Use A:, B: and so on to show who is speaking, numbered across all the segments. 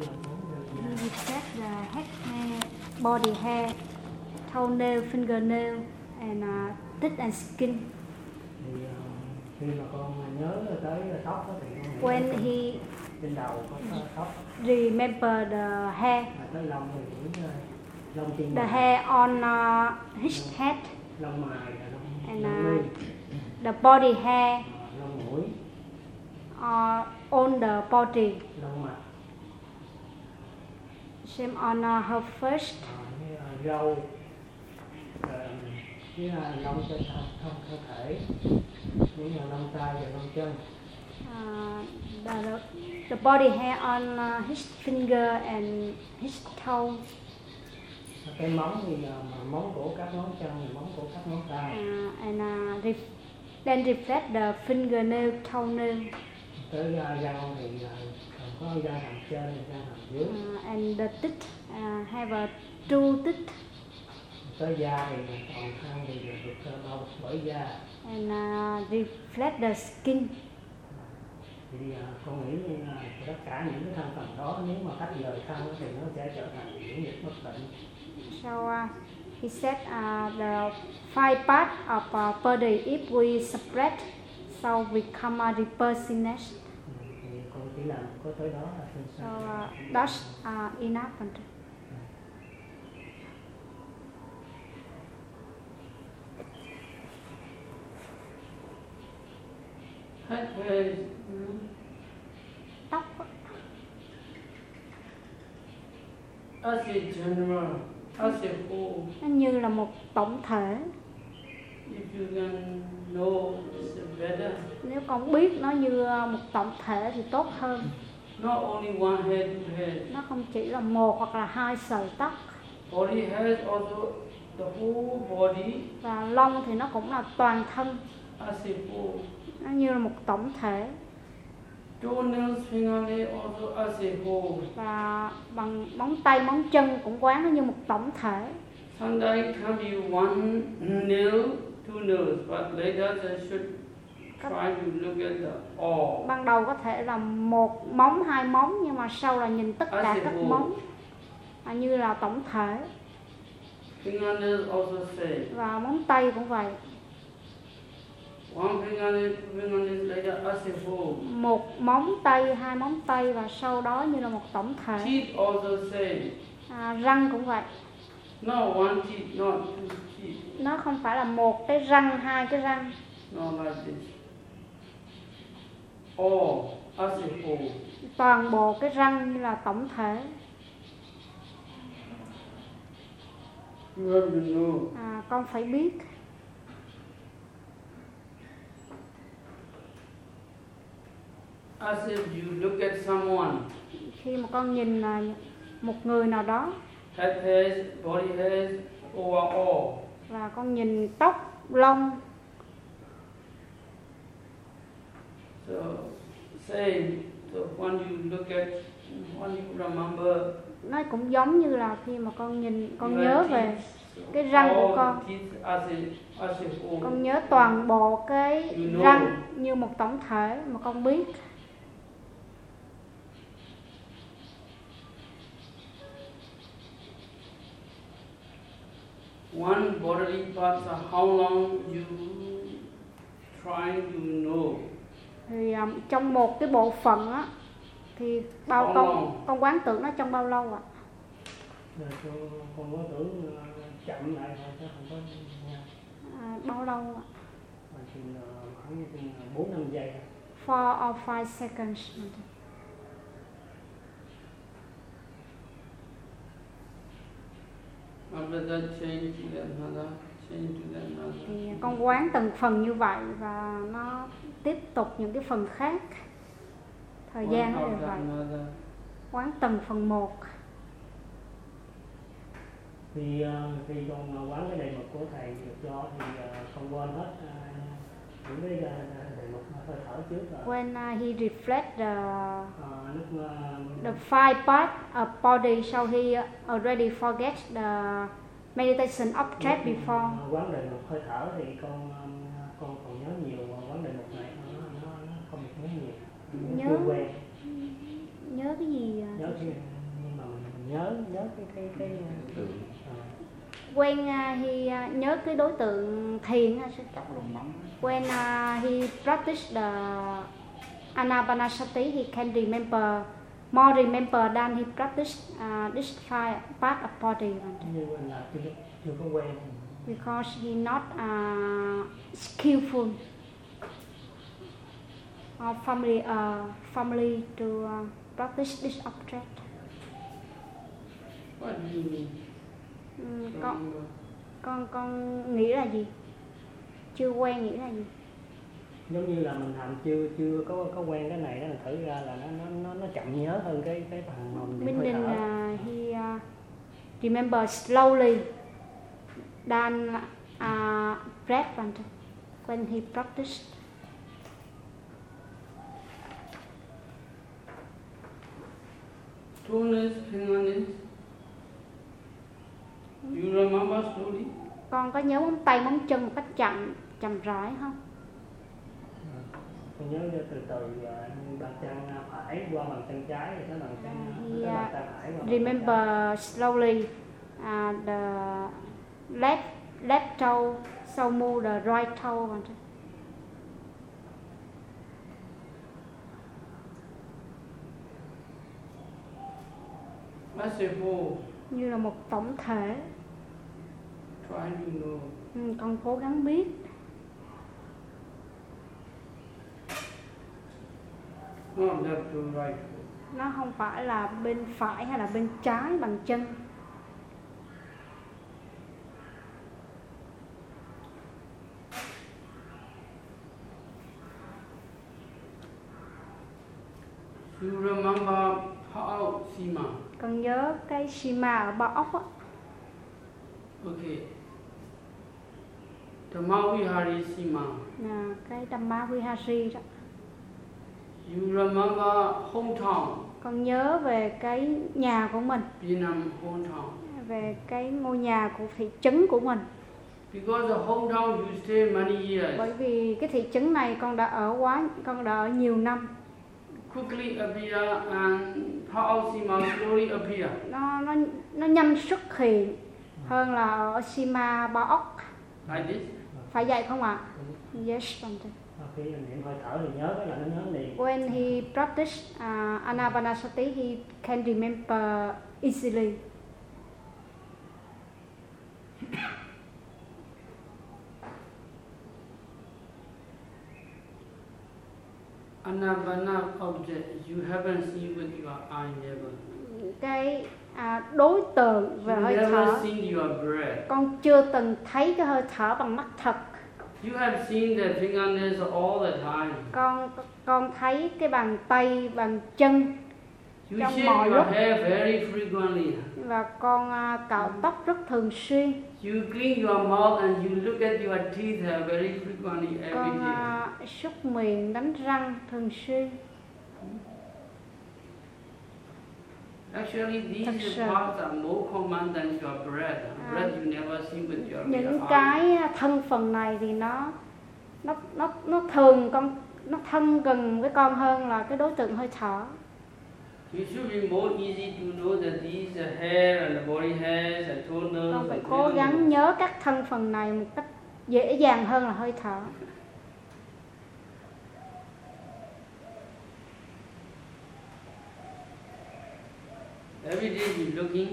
A: He reflect the head hair, body hair, toenail, fingernail, and uh, teeth and skin.
B: thì ờ, khi mà con nhớ tới tóc thì con
A: When he
B: trên đầu có tóc.
A: remember the hair,
B: tới lông thì cũng ờ, lông trên
A: the hair on uh, his head,
B: lông mày lông
A: And,
B: lông
A: uh, the body hair.
B: Ờ, lông mũi.
A: Uh, on the body.
B: lông mặt
A: Same on uh, her first.
B: râu rồi cái ờ, lông cơ thể. Những là lông tay và lông chân.
A: Uh, the, the body hair on uh, his finger and his toe,
B: Và cái móng thì mà móng của các ngón chân và móng của các ngón tay.
A: Uh, and uh, ref- then reflect the fingernail, toenail,
B: tới uh, răng thì còn có răng hàm trên và răng hàm dưới
A: uh, and the teeth uh, have a two teeth
B: tới da thì toàn thân thì được bao bởi da
A: and uh, reflect the skin.
B: thì à, con nghĩ là tất cả những cái thân phần đó nếu mà tách rời thân thì nó sẽ trở thành những dịch bất tịnh
A: So uh, he said uh, the five parts of uh, body if we spread, so we come a repulsiveness.
B: Chỉ làm có tới đó là sinh
A: So uh, that's uh, enough.
C: Head hair
A: Tóc
C: as a general, as a whole,
A: nó như là một tổng thể.
C: if you can know, it's better.
A: Nếu con biết nó như uh, một tổng thể thì tốt hơn.
C: Not only one head, two head.
A: Nó không chỉ là một hoặc là hai sợi tóc
C: Body has also the whole body
A: và lông thì nó cũng là toàn thân.
C: as a whole.
A: Nó như là một tổng thể
C: Toenails, fingernail also as a whole.
A: và bằng móng tay móng chân cũng quán nó như một tổng thể.
C: Sometimes can be one nail, two nails, but later they should try to look at the all.
A: ban đầu có thể là một móng hai móng nhưng mà sau là nhìn tất cả các móng à, như là tổng thể và móng tay cũng vậy một móng tay hai móng tay và sau đó như là một tổng thể
C: Teeth also same.
A: à, răng cũng vậy
C: Not one teeth, not two.
A: Nó không phải là một cái răng hai cái răng
C: Not like this. All as a whole.
A: toàn bộ cái răng như là tổng thể
C: You have to know.
A: à, con phải biết
C: As if you look at someone,
A: khi mà con nhìn à, một người nào đó
C: head hairs, body hairs, overall.
A: Và con nhìn tóc lông
C: So same. So when you look at, when you remember,
A: nó cũng giống như là khi mà con nhìn con nhớ về cái răng của con. con nhớ toàn bộ cái răng như một tổng thể mà con biết
C: One bodily parts are how long you trying to know.
A: thì um, trong một cái bộ phận á thì bao
C: Bao
A: con
C: lâu?
A: con quán tưởng nó trong bao lâu ạ?
B: Rồi con con có tưởng ờ, chậm lại thôi chứ không có
A: à, bao lâu ạ?
B: Ờ, khoảng chừng bốn năm giây
A: four or five seconds
C: After that, change to another, change to another.
A: Thì con quán từng phần như vậy và nó tiếp tục những cái phần khác. Thời gian nó đều
C: after
A: vậy. quán từng phần một.
B: Thì ờ, khi con ờ, quán cái đề mục của thầy được cho thì ờ, con quên hết ờ, những cái ờ, đề mục hơi thở trước rồi.
A: When uh, he reflect the
B: Ờ, ờ,
A: the five part of body so he already forget the meditation object
B: lúc,
A: before.
B: Ờ, quán đề mục hơi thở thì con ờ, con còn nhớ nhiều mà quán đề mục này nó, nó, nó không nhớ nhiều.
A: Nhớ.
B: chưa quen.
A: Nhớ cái gì
B: nhớ cái nhưng mà mình nhớ nhớ cái cái cái
D: Ừ.
B: ờ,
A: when uh, he uh, nhớ cái đối tượng thiền uh, he practice the anapanasati he can remember more remember than he practice uh, this five part of body.
B: Chưa quen
A: because he not uh, skillful or family uh, family to uh, practice this object.
C: What do you mean?
A: Con con con nghĩ là gì? Chưa quen nghĩ là gì?
B: Giống như là mình làm chưa chưa có có quen cái này đó là thử ra là nó nó nó, nó chậm nhớ hơn cái cái phần mình
A: meaning
B: thở
A: uh, he uh, remember slowly than uh, breath when, he practiced
C: Coolness, fingerness. You remember slowly?
A: con có nhớ móng tay móng chân một cách chậm chậm rãi không
B: tôi nhớ từ từ à, bàn chân phải qua bàn chân trái rồi tới bàn chân
A: Yeah,
B: bàn tay phải qua chân
A: remember slowly uh, the left left toe so move the right toe như là một tổng thể.
C: Try to know.
A: ừ, con cố gắng biết
C: Not left to right.
A: Nó không phải là bên phải hay là bên trái bằng chân
C: You remember Pao Sima.
A: con nhớ cái shima ở bao ốc á
C: Okay. The Mawihari Sima.
A: là cái Dhamma Vihari đó
C: You remember hometown,
A: con nhớ về cái nhà của mình
C: Vietnam hometown.
A: về cái ngôi nhà của thị trấn của mình
C: Because the hometown you stay many years,
A: bởi vì cái thị trấn này con đã ở quá con đã ở nhiều năm
C: quickly appear and Pao Sima slowly appear.
A: nó nó nó nhanh xuất hiện hơn là ở Sima Bao ốc
C: Like this.
A: phải vậy không ạ yes Bante.
B: Liền
A: when he practice uh, anapanasati he can remember easily
C: Anabana object you haven't seen with your eye never.
A: cái à, đối tượng về
C: You
A: hơi
C: never
A: thở
C: seen your breath.
A: con chưa từng thấy cái hơi thở bằng mắt thật
C: You have seen the fingernails all the time.
A: con con thấy cái bàn tay bàn chân
C: You
A: Trong mọi lúc.
C: hair very frequently.
A: và con à, cạo tóc rất thường xuyên
C: You clean your mouth and you look at your teeth uh, very frequently every
A: con
C: day.
A: à, súc miệng đánh răng thường xuyên
C: Actually,
A: Thật
C: these
A: sự.
C: parts are more common than your breath.
A: À.
C: Breath you never see with your
A: những cái thân phần này thì nó nó nó nó thường con nó thân gần với con hơn là cái đối tượng hơi thở
C: You should be more easy to know that these hair and the body hairs and toenails
A: con phải cố gắng nhớ các thân phần này một cách dễ dàng hơn là hơi thở
C: Every day you looking,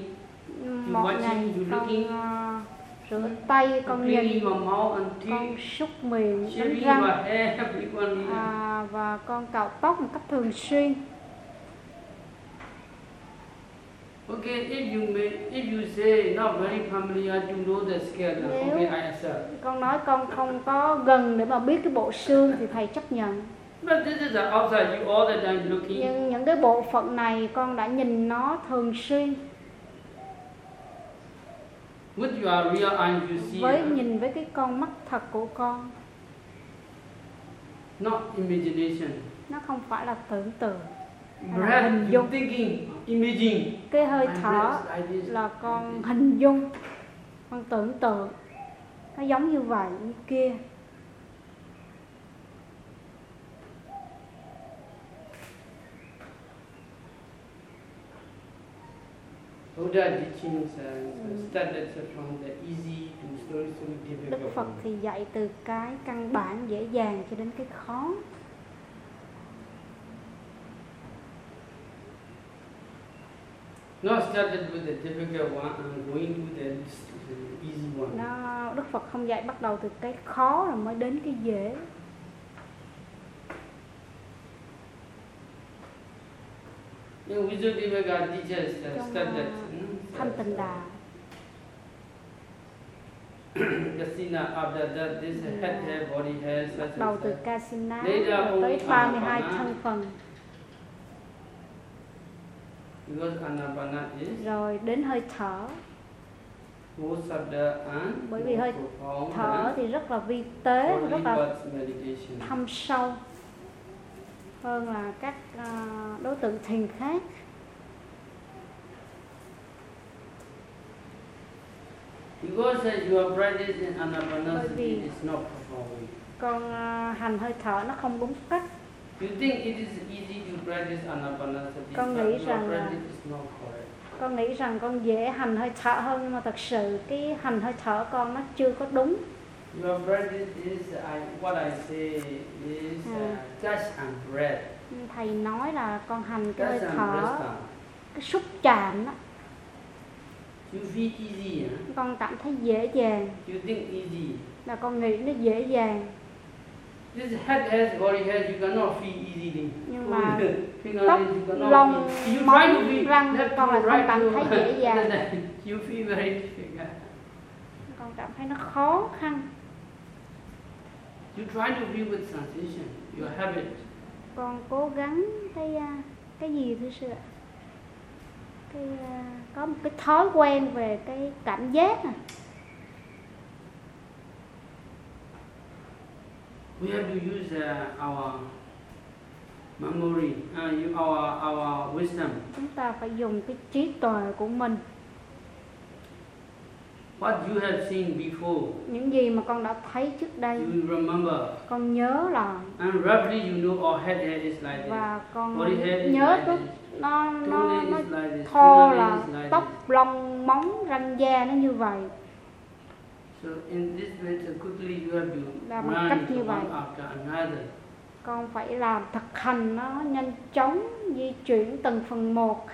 A: một
C: watching,
A: ngày
C: you
A: con
C: looking.
A: à, rửa tay con nhìn con súc miệng đánh răng. à, và con cạo tóc một cách thường xuyên.
C: Okay, if you may, if you say not very familiar to know the
A: Nếu-
C: okay, I accept.
A: con nói con không có gần để mà biết cái bộ xương thì thầy chấp nhận
C: But this is the outside, you all the time looking.
A: nhưng những cái bộ phận này con đã nhìn nó thường xuyên
C: With your real eyes, you see,
A: với nhìn với cái con mắt thật của con
C: not imagination.
A: nó không phải là tưởng tượng
C: Breath,
A: hình dung.
C: thinking, imaging.
A: cái hơi thở là con hình dung con tưởng tượng nó giống như vậy như kia
C: Buddha teachings uh, started from the easy to slowly, slowly
A: Đức Phật
C: difficult.
A: thì dạy từ cái căn bản dễ dàng cho đến cái khó
C: Not started with the difficult one and going to the, the easy one.
A: nó Đức Phật không dạy bắt đầu từ cái khó rồi mới đến cái dễ
C: You know, Visuddhivagga teachers uh,
A: Trong,
C: started.
A: uh,
C: mm,
A: thanh tịnh đà
C: Kasina, after that, this head hair, body hair, such
A: bắt đầu từ. Kasina tới
C: ông
A: 32
C: Anapana.
A: thân phần. Rồi đến hơi thở. Bởi vì hơi thở thì rất là vi tế rất là thâm sâu hơn là các à, đối tượng thiền khác
C: Because your practice in Anapanasati is not profound.
A: con à, hành hơi thở nó không đúng cách
C: You think it is easy to practice Anapanasati,
A: Con nghĩ rằng
C: practice is not correct.
A: con nghĩ rằng con dễ hành hơi thở hơn nhưng mà thật sự cái hành hơi thở con nó chưa có đúng
C: Your practice is, I, what I say is uh, touch and breath.
A: thầy nói là con hành cái hơi thở cái xúc chạm đó
C: You feel easy, huh?
A: con cảm thấy dễ dàng
C: You think easy.
A: là con nghĩ nó dễ dàng
C: This head has body has you cannot feel easily.
A: Nhưng mà tóc, lông, móng, răng con không
C: right
A: cảm thấy dễ dàng.
C: you feel very difficult.
A: con cảm thấy nó khó khăn
C: You try to feel with sensation, your habit.
A: con cố gắng cái à, cái gì thưa sư ạ cái à, có một cái thói quen về cái cảm giác à
C: We have to use uh, our memory, uh, our our wisdom.
A: chúng ta phải dùng cái trí tuệ của mình
C: What you have seen before,
A: những gì mà con đã thấy trước đây
C: you remember,
A: con nhớ lại
C: and roughly you know our head hair is like this,
A: và con
C: body hair is
A: nhớ
C: like
A: tức
C: this,
A: nó nó nó
C: like
A: thô là
C: like
A: tóc lông móng răng da nó như vậy.
C: So in this way, so quickly you have to
A: Làm một cách như vậy. con phải làm thực hành nó nhanh chóng di chuyển từng phần một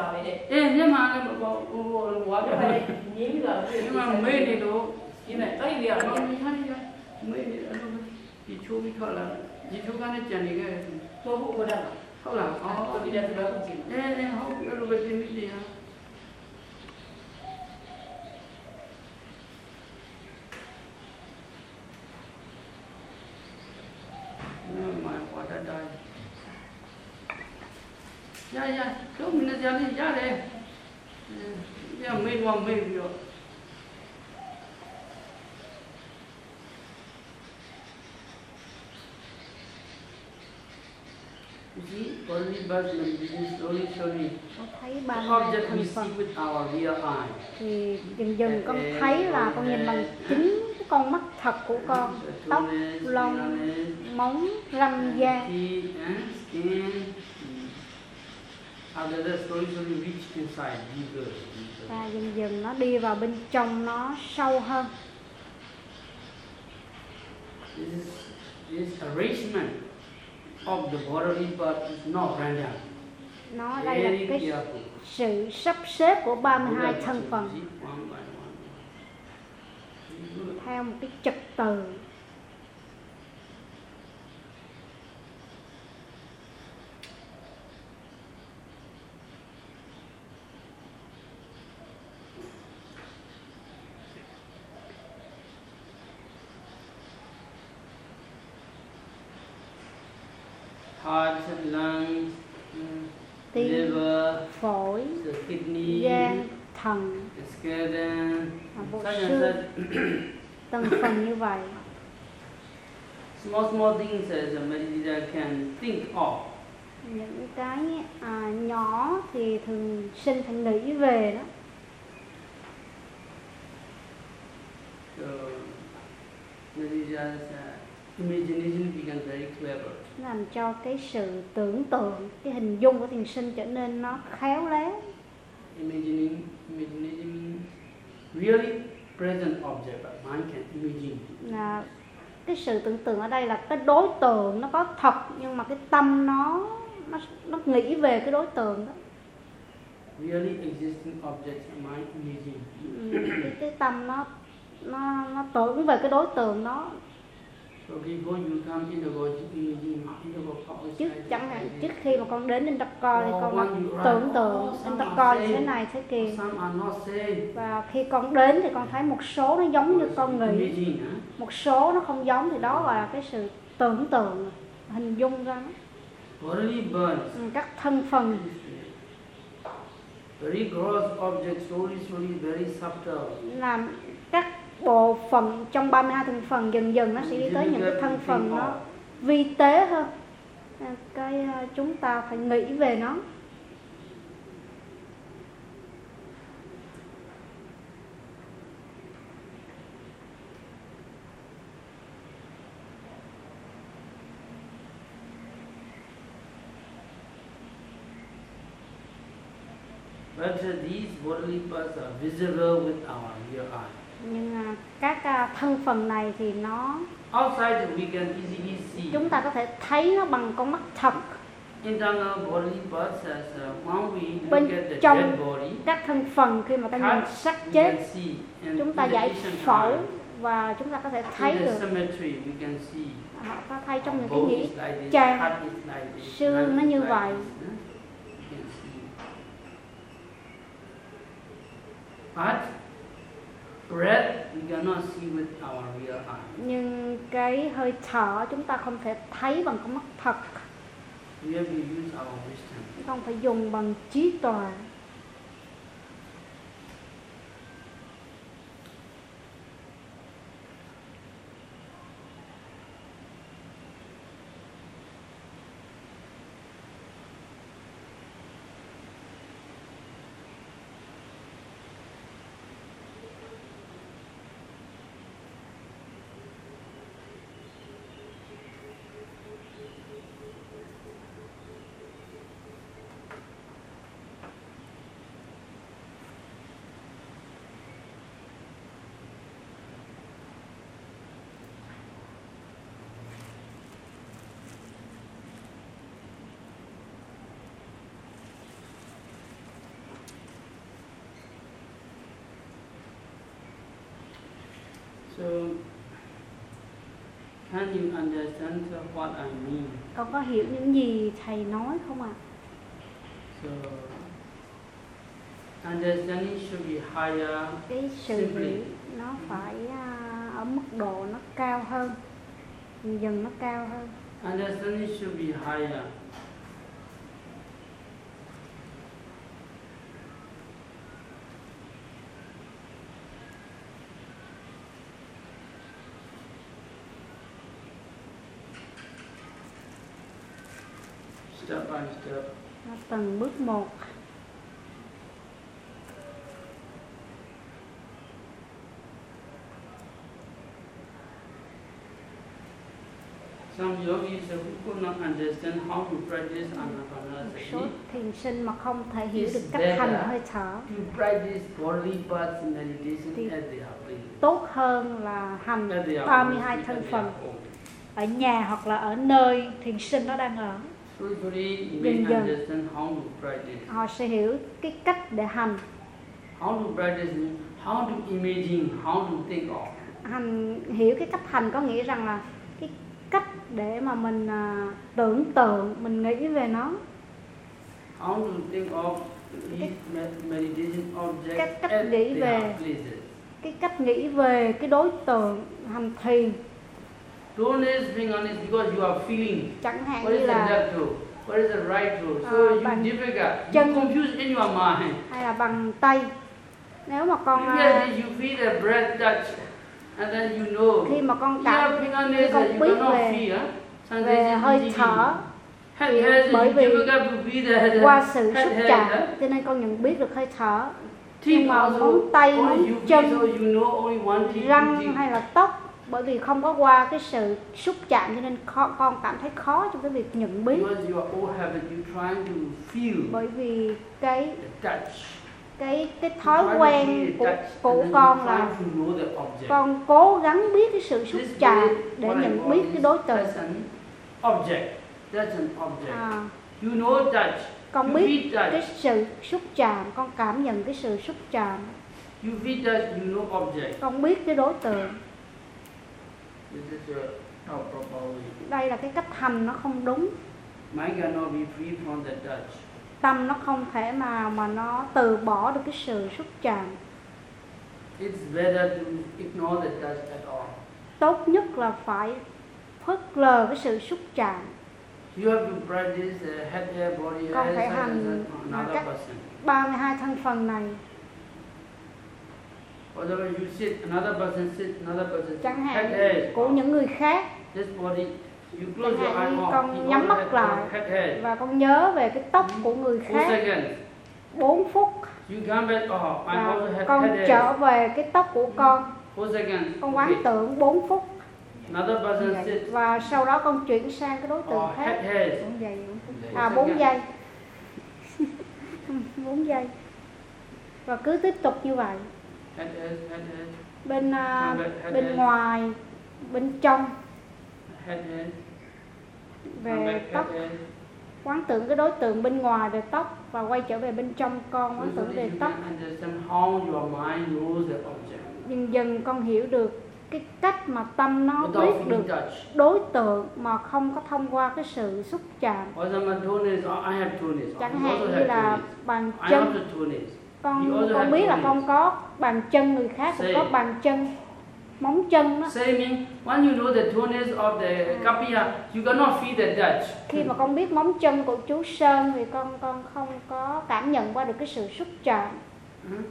D: ပါပဲတဲ့အေးမျက်
C: မှန်လည်းမပေါ်ဘူးဟို
D: ဟိုဘာ
C: ပြောလဲ
D: ငင်း
C: ပြီးတော့ဒီမှာမေ့
D: နေလို့ဒီမဲ့တို
C: က်ရအောင်မရရမေ့နေအဲ့လိုဒီ
D: ချိုးပြီးထွက်
C: လာဒီ
D: ချိုး
C: က
D: လည်းကြံနေခဲ့တယ်
C: ဆိုတော့ဟိုဟိုတော့ဟုတ်လားအော်ဒီတက်တော့ကြည့်အေးဟုတ်အဲ့လိုပဲရှင်းရှင်းရ mình vào mình rồi You see, only but when slowly, slowly,
A: con thấy
C: we
A: thành phần thì dần dần con thấy là con nhìn bằng chính con mắt thật của con. Tóc lông móng răng da
C: teeth and skin. After that, slowly, slowly reach inside, deeper, deeper.
A: Và dần dần nó đi vào bên trong nó sâu hơn.
C: This is, this arrangement of the bodily part is not random.
A: nó đây là cái sự sắp xếp của 32 thân phần theo một cái trật tự
C: Heart, lungs,
A: tim
C: liver,
A: phổi
C: kidney,
A: gan
C: the skeleton,
A: à, bộ xương. từng phần như vậy.
C: Small, small things as a meditator can think of.
A: những cái à, nhỏ thì thường sinh phải nghĩ về đó.
C: So, meditator's uh, imagination becomes very clever.
A: làm cho cái sự tưởng tượng cái hình dung của thiền sinh trở nên nó khéo léo
C: Imagining, imagination means really present object, but mind can imagine.
A: là cái sự tưởng tượng ở đây là cái đối tượng nó có thật nhưng mà cái tâm nó nó nó nghĩ về cái đối tượng đó
C: Really existing objects, mind imagine.
A: Ừ, cái, cái tâm nó nó nó tưởng về cái đối tượng đó trước chẳng hạn trước khi mà con đến Intercore thì con tưởng tượng
C: are
A: như thế này thế kia. Và khi con đến thì con thấy một số nó giống như con nghĩ. một số nó không giống thì đó gọi là cái sự tưởng tượng hình dung ra. Ừ, các thân phần. Làm các bộ phận trong 32 thành phần dần dần nó sẽ đi tới những cái thân phần nó vi tế hơn. À, cái à, chúng ta phải nghĩ về nó.
C: But these bodily parts are visible with our real eye.
A: Nhưng à, các à, thân phần này thì nó
C: Outside we can easily see.
A: chúng ta có thể thấy nó bằng con mắt thật.
C: Internal bodily parts as uh, when we
A: Bên
C: look at the
A: trong
C: dead body,
A: các thân phần khi mà ta nhìn xác chết chúng ta giải phẫu và chúng ta có thể thấy được.
C: cemetery
A: họ có thấy trong những cái nghĩa trang xương nó như vậy.
C: But breath we cannot see with our real eye.
A: nhưng cái hơi thở chúng ta không thể thấy bằng con mắt thật
C: We have to use our wisdom.
A: chúng ta phải dùng bằng trí tuệ
C: So, can you understand what I mean?
A: con có hiểu những gì thầy nói không ạ
C: So, understanding should be higher.
A: cái sự
C: Simply.
A: hiểu nó phải à, ở mức độ nó cao hơn dần nó cao hơn
C: Understanding should be higher.
A: Nó từng bước một.
C: Some yogis who could not understand how to practice
A: một số
C: anapanasati,
A: thiền sinh mà không thể hiểu được cách hành hơi thở.
C: to practice bodily parts meditation they are playing.
A: tốt hơn là hành
C: As they are
A: 32
C: always
A: thân
C: at their
A: phần ở nhà hoặc là ở nơi thiền sinh đó đang ở Dần dần.
C: understand how to practice.
A: họ sẽ hiểu cái cách để hành
C: How to practice how to imagine, how to think of.
A: hành hiểu cái cách hành có nghĩa rằng là cái cách để mà mình à, tưởng tượng mình nghĩ về nó
C: How to think of object
A: Cách- cách nghĩ về- cái cách nghĩ về cái đối tượng hành thiền
C: Don't is being honest because you are feeling.
A: chẳng hạn
C: What
A: như
C: is
A: là
C: that to? What is the right toe? So
A: Ờ,
C: you difficult. You
A: chân.
C: confuse in your mind.
A: hay là bằng tay nếu mà con
C: it, you feel the breath touch, and then you know.
A: khi mà con cảm
C: fingernails
A: con biết về về hơi thở thì bởi vì
C: the, the
A: qua sự xúc chạm cho nên con nhận biết được hơi thở Nhưng mà móng tay,
C: feel,
A: chân,
C: so you know only one teeth, two
A: răng hay là tóc bởi vì không có qua cái sự xúc chạm cho nên con cảm thấy khó trong cái việc nhận biết. Bởi vì cái cái cái thói quen của của con là con cố gắng biết cái sự xúc chạm để nhận biết cái đối tượng. à, con biết cái sự xúc chạm con cảm nhận cái sự xúc chạm. Con biết cái đối tượng
C: This is a not proper way.
A: Đây là cái cách hành nó không đúng. Tâm nó không thể mà mà nó từ bỏ được cái sự xúc chạm.
C: It's better to ignore the touch at all.
A: tốt nhất là phải phớt lờ cái sự xúc chạm.
C: You have to practice the head, hair, body,
A: Con phải hành các-
C: person.
A: 32 thân phần này
C: Otherwise, you sit, another person sit, another person sit.
A: chẳng hạn của những người khác.
C: This body, you close
A: Chẳng
C: your
A: hạn
C: eye
A: như
C: off.
A: con nhắm mắt lại. và con nhớ về cái tóc của người khác.
C: seconds.
A: 4 phút.
C: I
A: và con trở về cái tóc của con.
C: Four seconds.
A: con quán tưởng 4 phút. Và sau đó con chuyển sang cái đối tượng
C: head,
A: khác à 4
C: seconds.
A: giây. 4 giây. Và cứ tiếp tục như vậy Bên
C: head,
A: bên ngoài bên trong. Về tóc. Quán tưởng cái đối tượng bên ngoài về tóc và quay trở về bên trong con quán tưởng về tóc. Dần dần con hiểu được cái cách mà tâm nó biết được đối tượng mà không có thông qua cái sự xúc chạm. Chẳng hạn như là bàn chân con con biết là con có bàn chân người khác cũng có bàn chân móng chân đó
C: mean, when you know the toenails of the kapia, you cannot feel the touch.
A: khi mà con biết móng chân của chú sơn thì con con không có cảm nhận qua được cái sự xúc chạm
C: Hmm?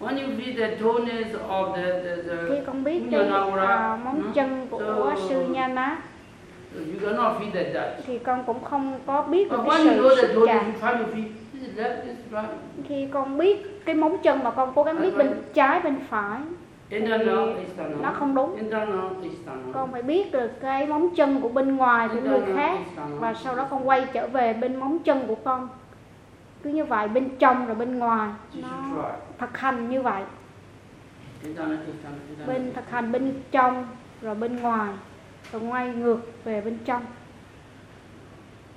C: When you feel the toenails of the, the,
A: khi
C: the
A: con biết cái à, móng
C: ừ.
A: chân của
C: Ờ.
A: sư nha ná
C: you cannot feel the touch.
A: thì con cũng không có biết được
C: But
A: cái sự
C: the
A: xúc chạm khi con biết cái móng chân mà con cố gắng biết bên trái bên phải. Thì nó. không đúng. Con phải biết được cái móng chân của bên ngoài của người khác và sau đó con quay trở về bên móng chân của con. Cứ như vậy bên trong rồi bên ngoài. Nó thực hành như vậy. Bên thực hành bên trong rồi bên ngoài. Rồi quay ngược về bên trong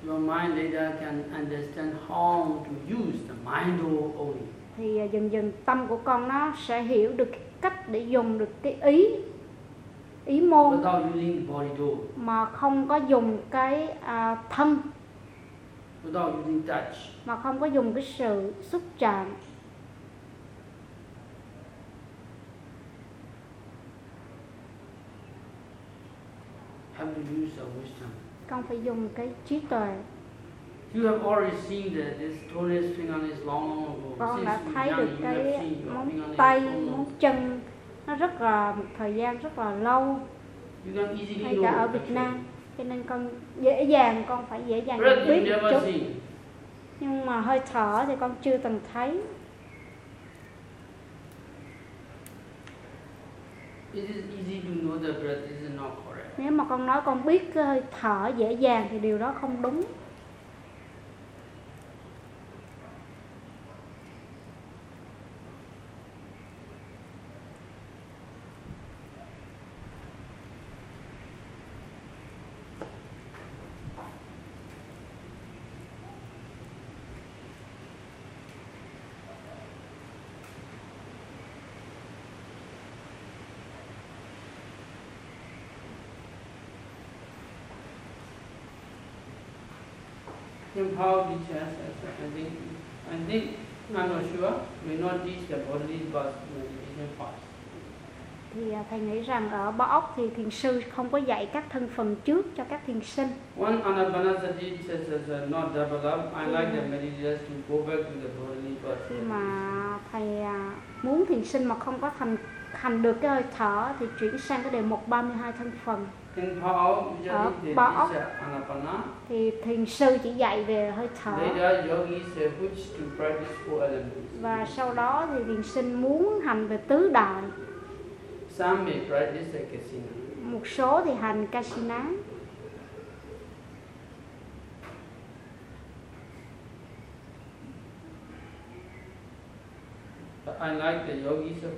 C: Your mind later can understand how to use the mind only.
A: thì à, dần dần tâm của con nó sẽ hiểu được cách để dùng được cái ý ý môn
C: Without using the body
A: mà không có dùng cái à, thân
C: Without using touch.
A: mà không có dùng cái sự xúc chạm
C: Have to use the wisdom.
A: Con phải dùng cái trí tuệ
C: You have already seen that this toenails, fingernails long, long ago.
A: con đã thấy được cái móng tay móng chân nó rất là một thời gian rất là lâu ngay
C: know.
A: cả ở Việt. Nam cho nên con dễ dàng con phải dễ dàng biết
C: never
A: chút
C: seen.
A: nhưng mà hơi thở thì con chưa từng thấy
C: It is easy to know the breath is not correct.
A: nếu mà con nói con biết cái hơi thở dễ dàng thì điều đó không đúng
C: Then how the chest, I think, I think, I'm not sure, may not teach the bodily but meditation fast.
A: thì à, thầy nghĩ rằng ở Ba Ốc thì thiền sư không có dạy các thân phần trước cho các thiền sinh.
C: One anapanasati says as not develop. I like the meditators to go back to the bodily
A: Khi
C: person.
A: mà thầy à, muốn thiền sinh mà không có thành hành được cái hơi thở thì chuyển sang cái đề mục 32 thân phần. Ở Ốc.
C: teach anapana.
A: Thì thiền sư chỉ dạy về hơi thở. Và sau đó thì thiền sinh muốn hành về tứ đại. Một số thì hành Kasina.
C: I like the yogis who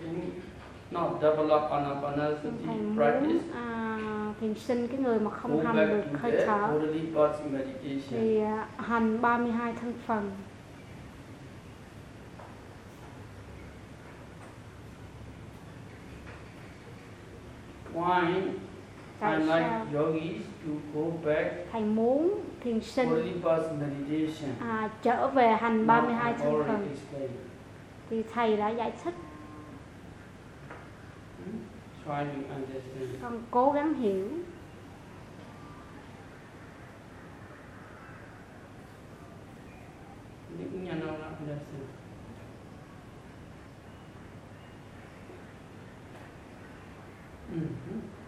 C: not develop
A: thầy
C: anapanasati practice.
A: à, thiền sinh cái người mà không hành
C: back
A: được hơi thở. thì à, hành 32 thân phần.
C: Why? I
A: tại sao?
C: like yogis to go back.
A: Thầy muốn thiền sinh. À, trở về hành 32
C: Now, I
A: thân phần. thì thầy đã giải thích. Con cố gắng hiểu
C: Những nhà nào đã. Mhm.